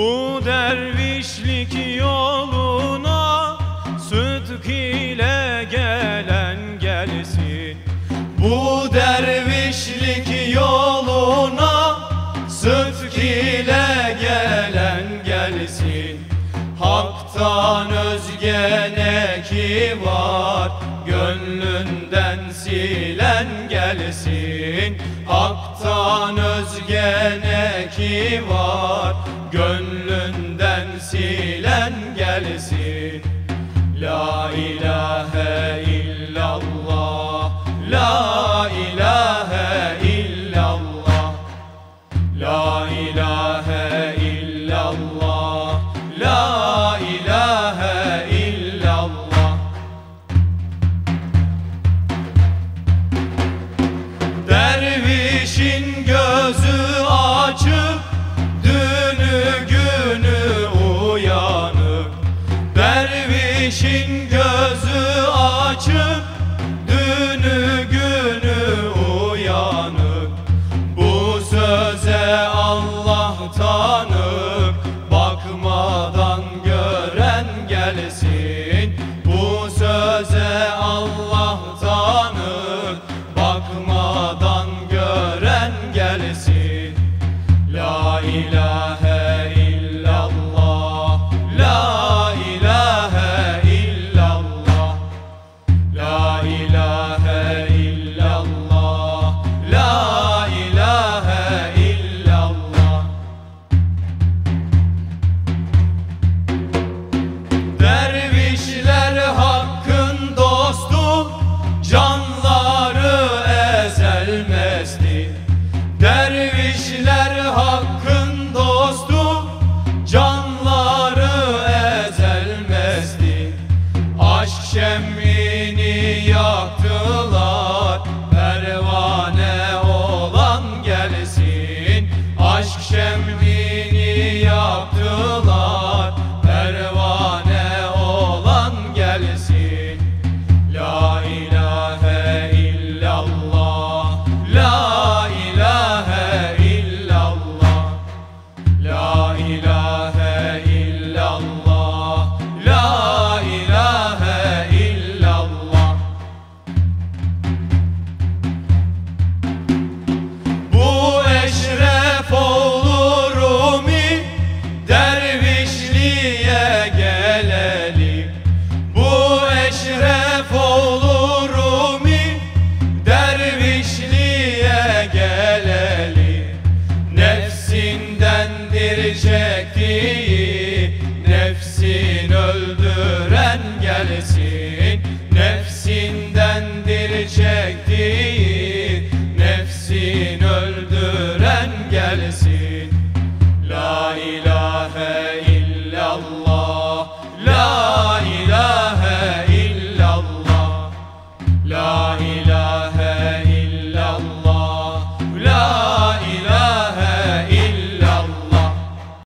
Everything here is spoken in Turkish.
Bu dervişlik yoluna Sıdk ile gelen gelsin. Bu dervişlik yoluna Sıdk ile gelen gelsin. Hak'tan özge ne ki var Gönlünden silen gelsin. Hak'tan özge ne ki var gönlünden silen gelsin. La ilahe illallah La ilahe illallah La ilahe Güneşin gözü açıp